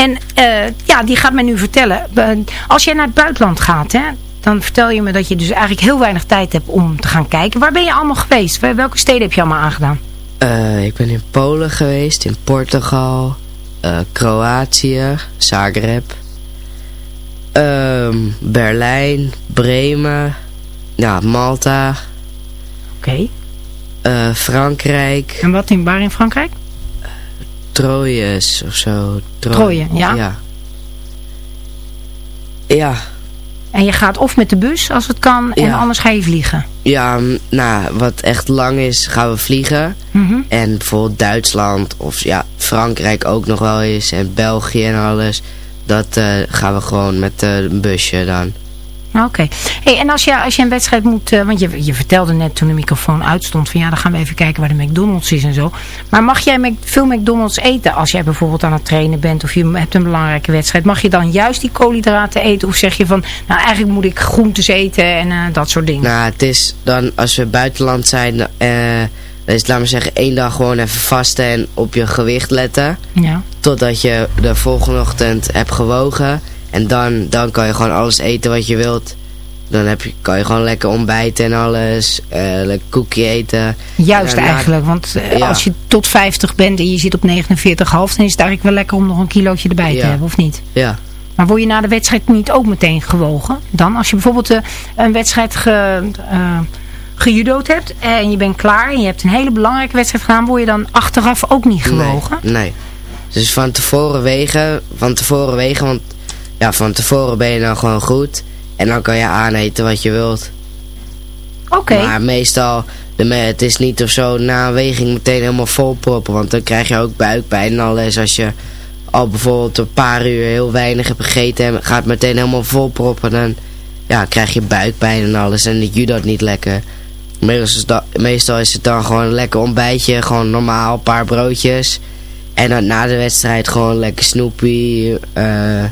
[SPEAKER 4] En eh, ja, die gaat mij nu vertellen. eh, Als jij naar het buitenland gaat, hè, dan vertel je me dat je dus eigenlijk heel weinig tijd hebt om te gaan kijken. Waar ben je allemaal geweest? Wel- Welke steden heb je allemaal aangedaan?
[SPEAKER 5] Eh, ik ben in Polen geweest, in Portugal, Kroatië, Zagreb, ehm, Berlijn, Bremen, ja, Malta,
[SPEAKER 4] Oké.
[SPEAKER 5] Frankrijk,
[SPEAKER 4] En wat in, waar in Frankrijk?
[SPEAKER 5] Troyes of zo. Tro-
[SPEAKER 4] Troje, ja.
[SPEAKER 5] Ja. Ja,
[SPEAKER 4] En je gaat of met de bus als het kan, en
[SPEAKER 5] Ja.
[SPEAKER 4] anders ga je vliegen.
[SPEAKER 5] ja, nou, wat echt lang is, gaan we vliegen.
[SPEAKER 4] Mhm.
[SPEAKER 5] En bijvoorbeeld Duitsland of ja, Frankrijk ook nog wel eens. En België en alles. Dat eh, gaan we gewoon met eh, een busje dan.
[SPEAKER 4] Oké. Hey, en als je, als je een wedstrijd moet... eh, want je, je vertelde net toen de microfoon uitstond... van ja, dan gaan we even kijken waar de McDonald's is en zo. Maar mag jij Mac- veel McDonald's eten als jij bijvoorbeeld aan het trainen bent... of je hebt een belangrijke wedstrijd? Mag je dan juist die koolhydraten eten? Of zeg je van, nou eigenlijk moet ik groentes eten en eh, dat soort dingen?
[SPEAKER 5] Nou, het is dan als we buitenland zijn... dan is laat maar zeggen, één dag gewoon even vasten en op je gewicht letten.
[SPEAKER 4] Ja.
[SPEAKER 5] Totdat je de volgende ochtend hebt gewogen. En dan, dan kan je gewoon alles eten wat je wilt. Dan heb je, kan je gewoon lekker ontbijten en alles. eh lekker koekje eten.
[SPEAKER 4] Juist eigenlijk, want eh,
[SPEAKER 5] Ja.
[SPEAKER 4] als je tot 50 bent en je zit op 49,5... dan is het eigenlijk wel lekker om nog een kilootje erbij te hebben, of niet?
[SPEAKER 5] Ja.
[SPEAKER 4] Maar word je na de wedstrijd niet ook meteen gewogen? Dan, als je bijvoorbeeld eh, een wedstrijd ge, gejudood hebt en je bent klaar en je hebt een hele belangrijke wedstrijd gedaan, word je dan achteraf ook niet gewogen?
[SPEAKER 5] Nee, nee. Dus van tevoren wegen, van tevoren wegen, want ja, van tevoren ben je dan gewoon goed. En dan kan je aaneten wat je wilt.
[SPEAKER 4] Oké.
[SPEAKER 5] Maar meestal, de, me- het is niet of zo na een weging meteen helemaal vol proppen. Want dan krijg je ook buikpijn en alles. Als je al bijvoorbeeld een paar uur heel weinig hebt gegeten en gaat meteen helemaal vol proppen. Dan ja, krijg je buikpijn en alles. En ik judo dat niet lekker. Meestal meestal is het dan gewoon een lekker ontbijtje. Gewoon normaal, een paar broodjes. En dan na de wedstrijd gewoon lekker snoepie, eh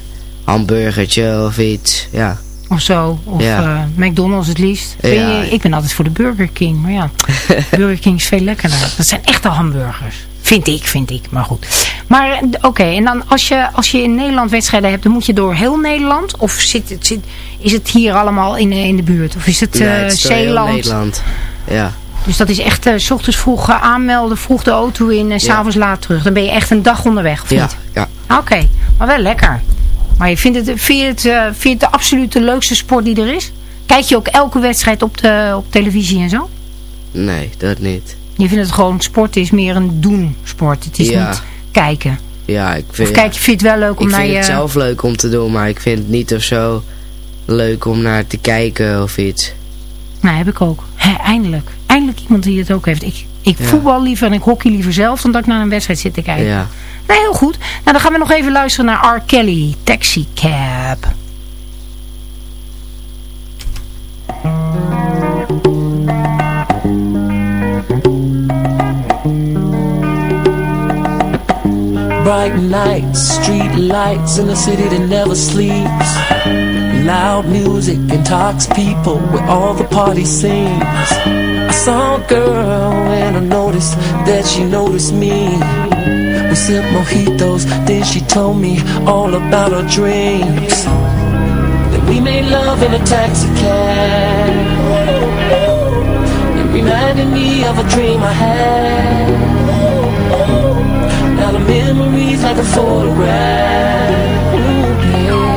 [SPEAKER 5] hamburgertje of iets. Ja.
[SPEAKER 4] Of zo. Of
[SPEAKER 5] Ja.
[SPEAKER 4] eh, McDonald's het liefst.
[SPEAKER 5] Ja.
[SPEAKER 4] Ben je- ik ben altijd voor de Burger King. Maar ja, (laughs) Burger King is veel lekkerder. Dat zijn echte hamburgers. Vind ik, vind ik. Maar goed. Maar eh, oké, en dan als je, als je in Nederland wedstrijden hebt, dan moet je door heel Nederland? Of zit het, zit, is het hier allemaal in, eh, in de buurt? Of is het,
[SPEAKER 5] Nee, het is door heel
[SPEAKER 4] Zeeland?
[SPEAKER 5] Nederland. Ja.
[SPEAKER 4] Dus dat is echt, eh, s ochtends vroeg aanmelden, vroeg de auto in en s'avonds laat terug. Dan ben je echt een dag onderweg, of
[SPEAKER 5] Ja,
[SPEAKER 4] niet?
[SPEAKER 5] ja.
[SPEAKER 4] Oké, maar wel lekker. Maar je vindt het, vind je het, eh, vind je het de absoluut de leukste sport die er is? Kijk je ook elke wedstrijd op, de, op televisie en zo?
[SPEAKER 5] Nee, dat niet.
[SPEAKER 4] Je vindt het gewoon, sport is meer een doen sport. Het is
[SPEAKER 5] Ja.
[SPEAKER 4] niet kijken.
[SPEAKER 5] Ja, ik vind,
[SPEAKER 4] Of kijk, je vind je het wel leuk om
[SPEAKER 5] ik
[SPEAKER 4] naar
[SPEAKER 5] vind
[SPEAKER 4] je...
[SPEAKER 5] het zelf leuk om te doen, maar ik vind het niet of zo leuk om naar te kijken of iets.
[SPEAKER 4] Nou, heb ik ook. Eindelijk. Eindelijk iemand die het ook heeft. Ik, ik
[SPEAKER 5] Ja.
[SPEAKER 4] voetbal liever en ik hockey liever zelf dan dat ik naar een wedstrijd zit te kijken.
[SPEAKER 5] Ja.
[SPEAKER 4] Nee, heel goed. Nou, dan gaan we nog even luisteren naar R. Kelly, Taxi Cab.
[SPEAKER 9] Bright nights, street lights in a city that never sleeps. Loud music intox people with all the party scenes. Saw a girl and I noticed that she noticed me. We sipped mojitos, then she told me all about her dreams. Then we made love in a taxi cab. It reminded me of a dream I had. Now the memories like a photograph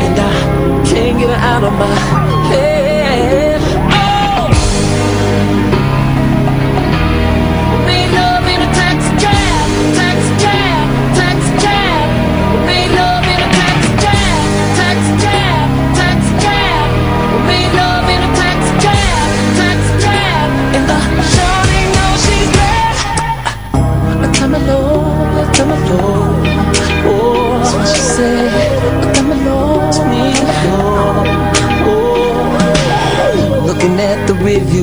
[SPEAKER 9] And I can't get it out of my head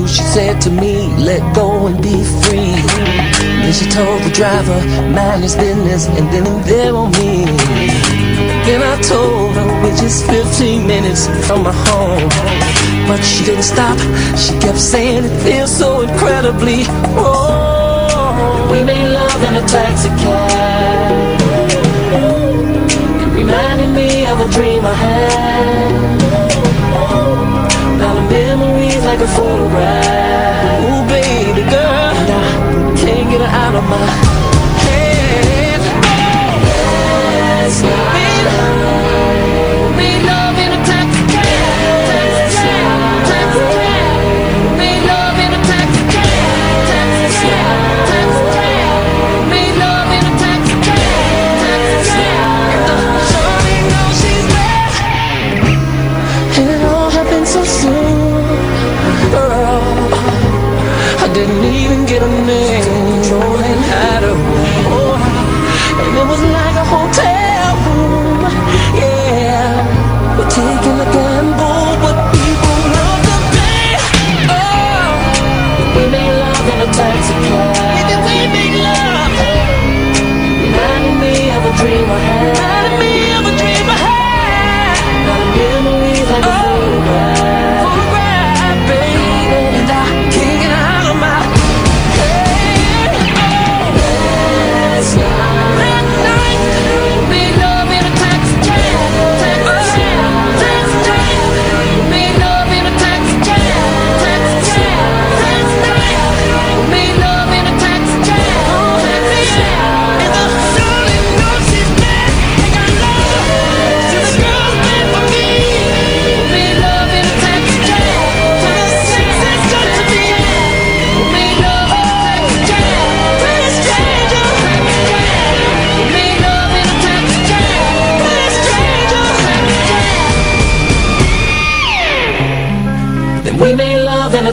[SPEAKER 9] she said to me, let go and be free. Then she told the driver, mind his business, and then there on me. Then I told her we're just 15 minutes from my home. But she didn't stop, she kept saying it feels so incredibly wrong. We made love in a taxi cab. It reminded me of a dream I had. the a photograph. Ooh, baby girl, can't get her out of my.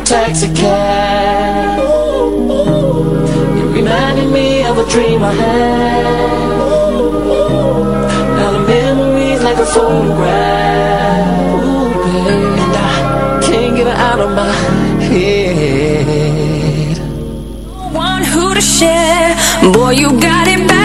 [SPEAKER 9] taxi cab. You reminded me of a dream I had. Now the memory's like a photograph. And I can't get it out of my head.
[SPEAKER 6] One who to share, boy, you got it. Back.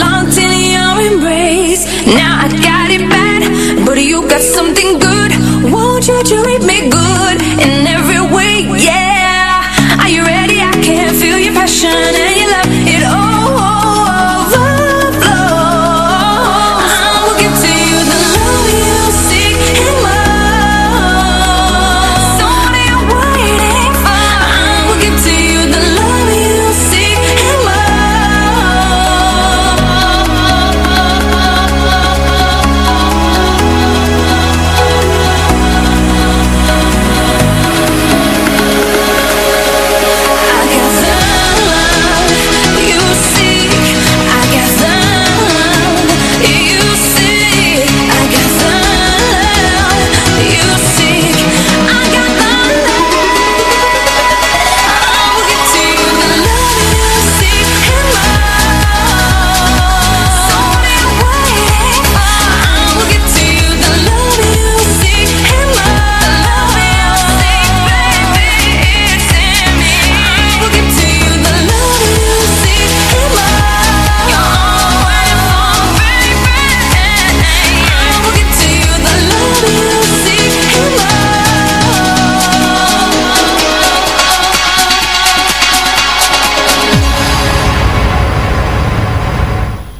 [SPEAKER 6] Long till your embrace. Now I got it.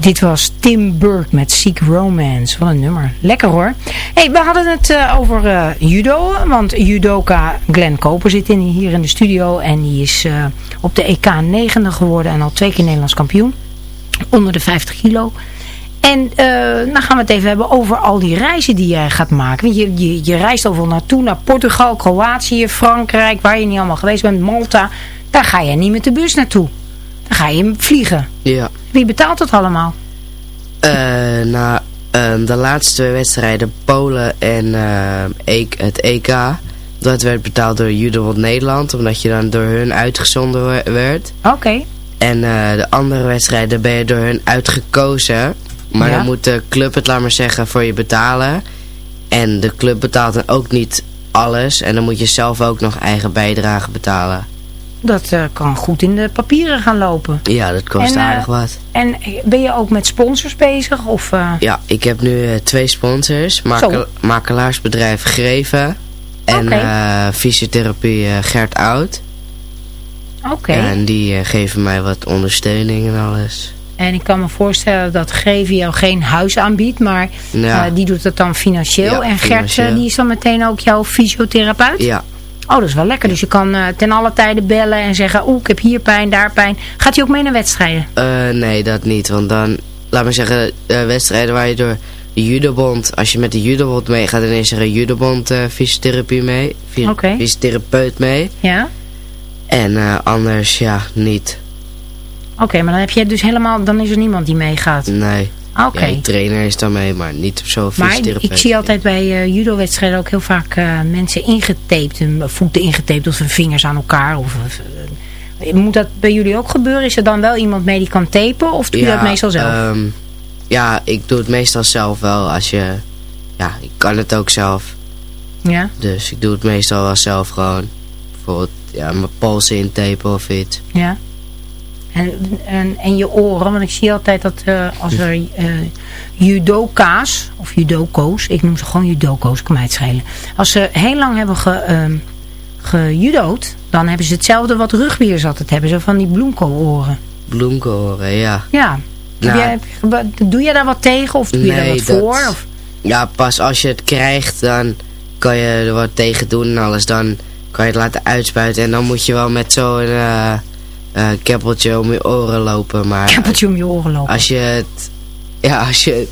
[SPEAKER 4] Dit was Tim Burke met Seek Romance. Wat een nummer. Lekker hoor. hey, we hadden het eh, over uh, judo. Want judoka Glenn Koper zit in, hier in de studio. En die is uh, op de EK negende geworden. En al twee keer Nederlands kampioen. Onder de 50 kilo. En dan gaan we het even hebben over al die reizen die jij gaat maken. Want je, je, je reist overal naartoe. Naar Portugal, Kroatië, Frankrijk. Waar je niet allemaal geweest bent. Malta. Daar ga je niet met de bus naartoe. Dan ga je vliegen.
[SPEAKER 5] Ja.
[SPEAKER 4] Wie betaalt dat allemaal?
[SPEAKER 5] Uh, nou, uh, de laatste twee wedstrijden, Polen en uh, het EK, dat werd betaald door Judo Nederland, omdat je dan door hun uitgezonden werd.
[SPEAKER 4] Oké. Okay.
[SPEAKER 5] En de andere wedstrijden ben je door hun uitgekozen, maar ja. dan moet de club het, laat maar zeggen, voor je betalen. En de club betaalt dan ook niet alles en dan moet je zelf ook nog eigen bijdrage betalen.
[SPEAKER 4] Dat uh, kan goed in de papieren gaan lopen.
[SPEAKER 5] Ja, dat kost
[SPEAKER 4] en, uh,
[SPEAKER 5] aardig wat.
[SPEAKER 4] En ben je ook met sponsors bezig? Of, uh...
[SPEAKER 5] Ja, ik heb nu twee sponsors. Makel makelaarsbedrijf Greven. En okay. fysiotherapie Gert Oud.
[SPEAKER 4] Oké. Okay.
[SPEAKER 5] En die geven mij wat ondersteuning en alles.
[SPEAKER 4] En ik kan me voorstellen dat Greven jou geen huis aanbiedt, maar ja. die doet het dan financieel.
[SPEAKER 5] Ja,
[SPEAKER 4] en Gert
[SPEAKER 5] financieel.
[SPEAKER 4] die is dan meteen ook jouw fysiotherapeut?
[SPEAKER 5] Ja.
[SPEAKER 4] Oh, dat is wel lekker. Dus je kan uh, ten alle tijden bellen en zeggen, oeh, ik heb hier pijn, daar pijn. Gaat hij ook mee naar wedstrijden?
[SPEAKER 5] Uh, nee, dat niet. Want dan, laat maar zeggen, uh, wedstrijden waar je door de judobond, als je met de judobond mee gaat, dan is er een judobond fysiotherapie mee.
[SPEAKER 4] Okay.
[SPEAKER 5] Fysiotherapeut mee.
[SPEAKER 4] Ja.
[SPEAKER 5] En anders, ja, niet.
[SPEAKER 4] Oké, okay, maar dan heb je dus helemaal, dan is er niemand die meegaat?
[SPEAKER 5] Nee.
[SPEAKER 4] Oké. Okay.
[SPEAKER 5] Ja, trainer is dan mee, maar niet zo fysiotherapeut.
[SPEAKER 4] Maar ik zie altijd bij uh, judo-wedstrijden ook heel vaak uh, mensen ingetaped, hun voeten ingetaped of hun vingers aan elkaar. Of, uh, moet dat bij jullie ook gebeuren? Is er dan wel iemand mee die kan tapen of doe je
[SPEAKER 5] ja,
[SPEAKER 4] dat meestal zelf?
[SPEAKER 5] Um, ja, ik doe het meestal zelf wel. Als je, ja, ik kan het ook zelf.
[SPEAKER 4] Ja.
[SPEAKER 5] Dus ik doe het meestal wel zelf gewoon. Bijvoorbeeld, ja, mijn polsen intapen of iets.
[SPEAKER 4] Ja. En, en, en je oren, want ik zie altijd dat uh, als er uh, judoka's, of judoko's, ik noem ze gewoon judoko's, kan mij het schelen. Als ze heel lang hebben ge, uh, gejudood, dan hebben ze hetzelfde wat rugbiers altijd hebben, zo van die bloemkooloren.
[SPEAKER 5] Bloemkooloren, ja.
[SPEAKER 4] Ja.
[SPEAKER 5] Nou,
[SPEAKER 4] jij, doe jij daar wat tegen of doe
[SPEAKER 5] nee,
[SPEAKER 4] je daar wat
[SPEAKER 5] dat,
[SPEAKER 4] voor? Of?
[SPEAKER 5] Ja, pas als je het krijgt, dan kan je er wat tegen doen en alles. Dan kan je het laten uitspuiten en dan moet je wel met zo'n... Uh, keppeltje om je oren lopen. Maar
[SPEAKER 4] keppeltje om je oren lopen.
[SPEAKER 5] Als je het... Ja, als je...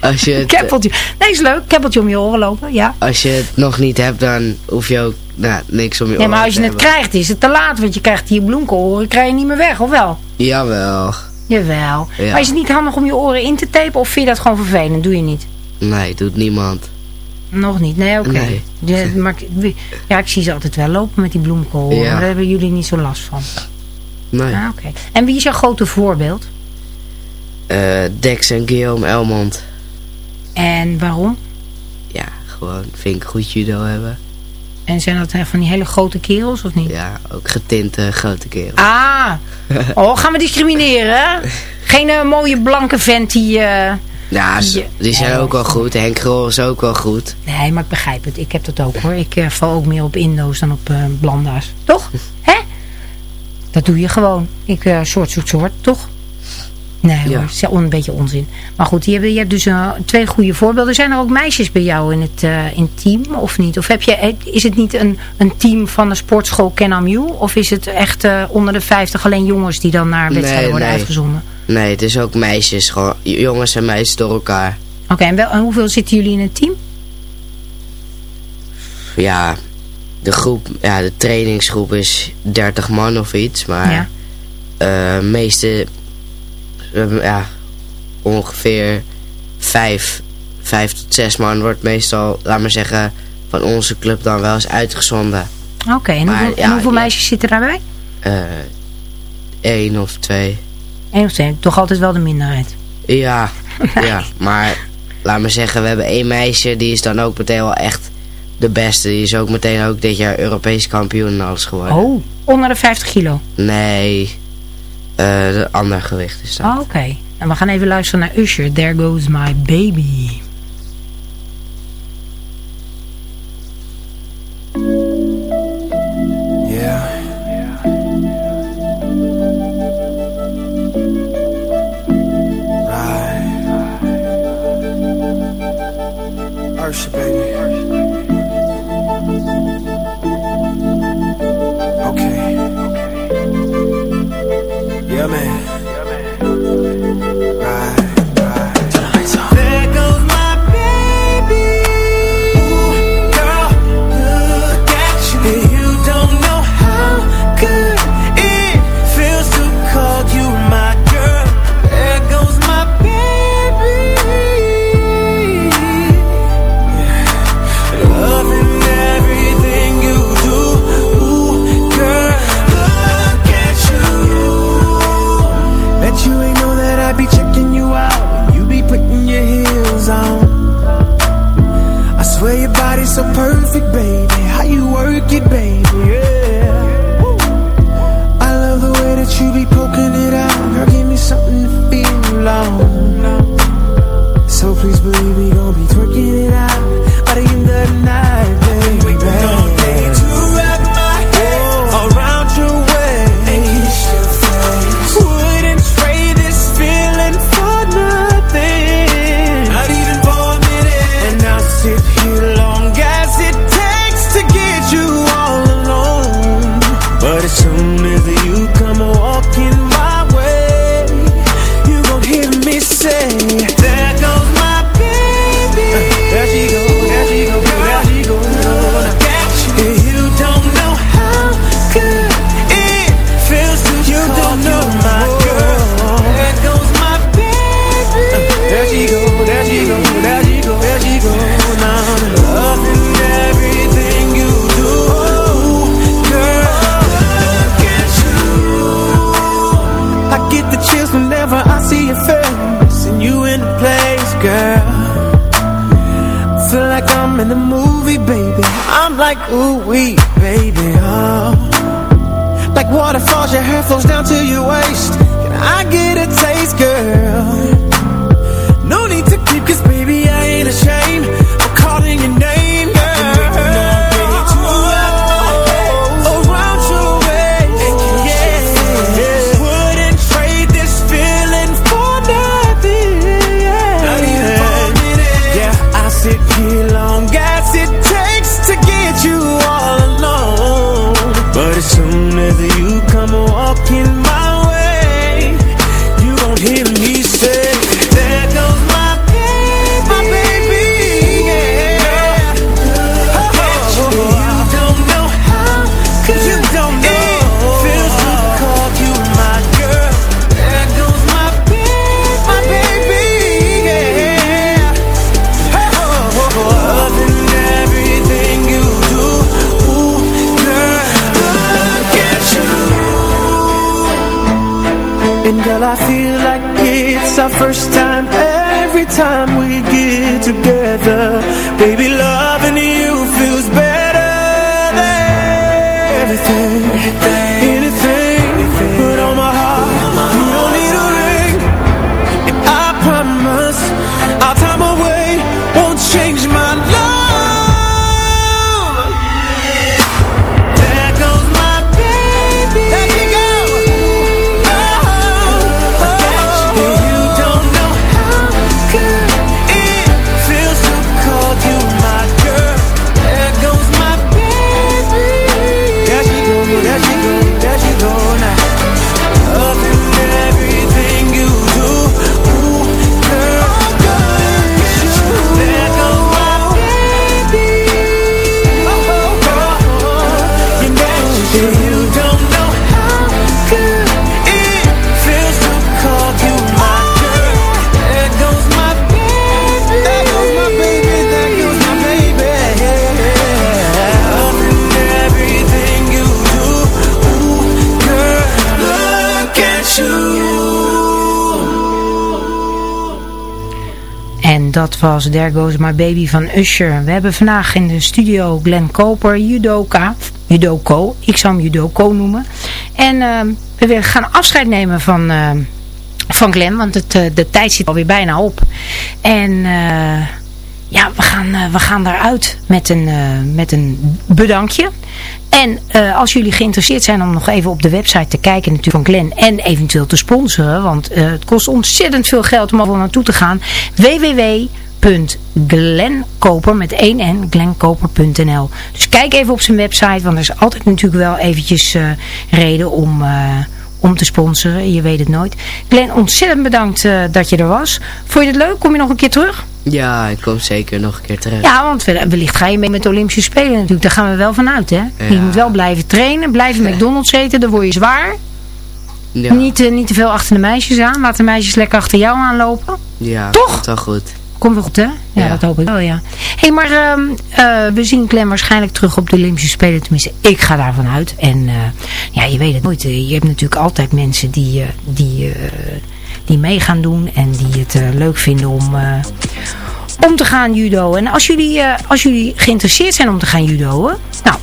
[SPEAKER 5] Als je het,
[SPEAKER 4] keppeltje. Nee, is leuk. Keppeltje om je oren lopen, ja.
[SPEAKER 5] Als je het nog niet hebt, dan hoef je ook nou, niks om je
[SPEAKER 4] nee,
[SPEAKER 5] oren te
[SPEAKER 4] Nee, maar als je het
[SPEAKER 5] hebben.
[SPEAKER 4] krijgt, is het te laat. Want je krijgt die bloemkooloren, krijg je niet meer weg, of wel?
[SPEAKER 5] Jawel.
[SPEAKER 4] Jawel.
[SPEAKER 5] Ja.
[SPEAKER 4] Maar is het niet handig om je oren in te tapen? Of vind je dat gewoon vervelend? Doe je niet?
[SPEAKER 5] Nee, doet niemand.
[SPEAKER 4] Nog niet, nee, oké.
[SPEAKER 5] Nee.
[SPEAKER 4] Ja, ik zie ze altijd wel lopen met die bloemkool.
[SPEAKER 5] Ja.
[SPEAKER 4] Daar hebben jullie niet zo last van.
[SPEAKER 5] Nee.
[SPEAKER 4] Ah, oké. En wie is jouw grote voorbeeld?
[SPEAKER 5] Eh, Dex en Guillaume Elmond.
[SPEAKER 4] En waarom?
[SPEAKER 5] Ja, gewoon vind ik goed judo hebben.
[SPEAKER 4] En zijn dat eh, van die hele grote kerels of niet?
[SPEAKER 5] Ja, ook getinte grote kerel.
[SPEAKER 4] Ah! (laughs) Oh, gaan we discrimineren? Geen eh, mooie blanke vent die...
[SPEAKER 5] Ja,
[SPEAKER 4] die-
[SPEAKER 5] die zijn
[SPEAKER 4] Nee.
[SPEAKER 5] ook wel goed. Henk Grol is ook wel goed.
[SPEAKER 4] Nee, maar ik begrijp het. Ik heb dat ook hoor. Ik val ook meer op Indo's dan op Blanda's. Toch? (laughs) Hè? Dat doe je gewoon. Ik eh soort, soort, soort. Toch? Nee hoor,
[SPEAKER 5] Ja.
[SPEAKER 4] het is een beetje onzin. Maar goed, je hebt, je hebt dus eh, twee goede voorbeelden. Zijn er ook meisjes bij jou in het, eh, in het team of niet? Of heb je, is het niet een, een team van de sportschool Kenamu? Of is het echt onder de 50 alleen jongens die dan naar wedstrijden
[SPEAKER 5] Nee,
[SPEAKER 4] worden
[SPEAKER 5] nee.
[SPEAKER 4] uitgezonden?
[SPEAKER 5] Nee, het is ook meisjes. Gewoon jongens en meisjes door elkaar.
[SPEAKER 4] Oké, en, wel- en hoeveel zitten jullie in het team?
[SPEAKER 5] Ja, de groep, ja, de trainingsgroep is 30 man of iets. Maar
[SPEAKER 4] Ja.
[SPEAKER 5] eh meeste, ja, ongeveer 5, 5 tot 6 man wordt meestal, laat maar zeggen, van onze club dan wel eens uitgezonden.
[SPEAKER 4] Oké, en, hoeveel,
[SPEAKER 5] ja,
[SPEAKER 4] en hoeveel
[SPEAKER 5] ja.
[SPEAKER 4] meisjes zitten daarbij?
[SPEAKER 5] Eén of twee.
[SPEAKER 4] Eén of twee, toch altijd wel de minderheid.
[SPEAKER 5] Ja, (laughs) ja, maar laat maar zeggen, we hebben één meisje, die is dan ook meteen wel echt de beste. Die is ook meteen ook dit jaar Europees kampioen en alles geworden.
[SPEAKER 4] Oh, onder de 50 kilo?
[SPEAKER 5] Nee, eh, ander gewicht is dat.
[SPEAKER 4] Oh, oké. En we gaan even luisteren naar Usher. There goes my baby.
[SPEAKER 8] worship, baby. Girl, I feel like it's our first time. Every time we get together Baby, love
[SPEAKER 4] dat was There Goes My Baby van Usher. We hebben vandaag in de studio Glenn Koper, judoka, judoko, ik zou hem judoko noemen. En ehm, we gaan afscheid nemen van, uh, van Glenn, want het, eh, de tijd zit alweer bijna op. En eh, ja, we gaan, eh, we gaan daaruit met een, met een bedankje. En eh, als jullie geïnteresseerd zijn om nog even op de website te kijken natuurlijk van Glen en eventueel te sponsoren, want eh, het kost ontzettend veel geld om er naartoe te gaan, www.glenkoper met 1 n glenkoper.nl. Dus kijk even op zijn website, want er is altijd natuurlijk wel eventjes eh, reden om om te sponsoren. Je weet het nooit. Glenn, ontzettend bedankt uh, dat je er was. Vond je het leuk? Kom je nog een keer terug?
[SPEAKER 5] Ja, ik kom zeker nog een keer terug.
[SPEAKER 4] Ja, want wellicht ga je mee met de Olympische Spelen natuurlijk. Daar gaan we wel vanuit, hè? Ja. Je moet wel blijven trainen, blijven McDonald's eten, dan word je zwaar. Ja. Niet, uh, niet te veel achter de meisjes aan. Laat de meisjes lekker achter jou aanlopen.
[SPEAKER 5] Ja,
[SPEAKER 4] toch?
[SPEAKER 5] Toch goed.
[SPEAKER 4] Komt wel goed, hè? Ja, ja, dat hoop ik wel, ja. Hé, hey, maar uh, uh, we zien Clem waarschijnlijk terug op de Olympische Spelen. Tenminste, ik ga daarvan uit. En uh, ja, je weet het nooit. Je hebt natuurlijk altijd mensen die, die, die mee gaan doen. En die het leuk vinden om, om te gaan judo. En als jullie, als jullie geïnteresseerd zijn om te gaan judoën. Nou,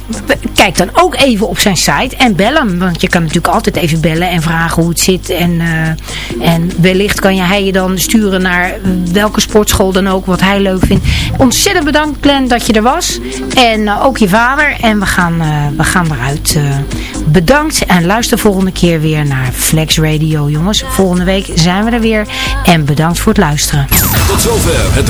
[SPEAKER 4] kijk dan ook even op zijn site en bel hem. Want je kan natuurlijk altijd even bellen en vragen hoe het zit. En, uh, en wellicht kan je hij je dan sturen naar welke sportschool dan ook. Wat hij leuk vindt. Ontzettend bedankt Glenn dat je er was. En uh, ook je vader. En we gaan, we gaan eruit. bedankt. En luister volgende keer weer naar Flex Radio jongens. Volgende week zijn we er weer. En bedankt voor het luisteren.
[SPEAKER 10] Tot zover het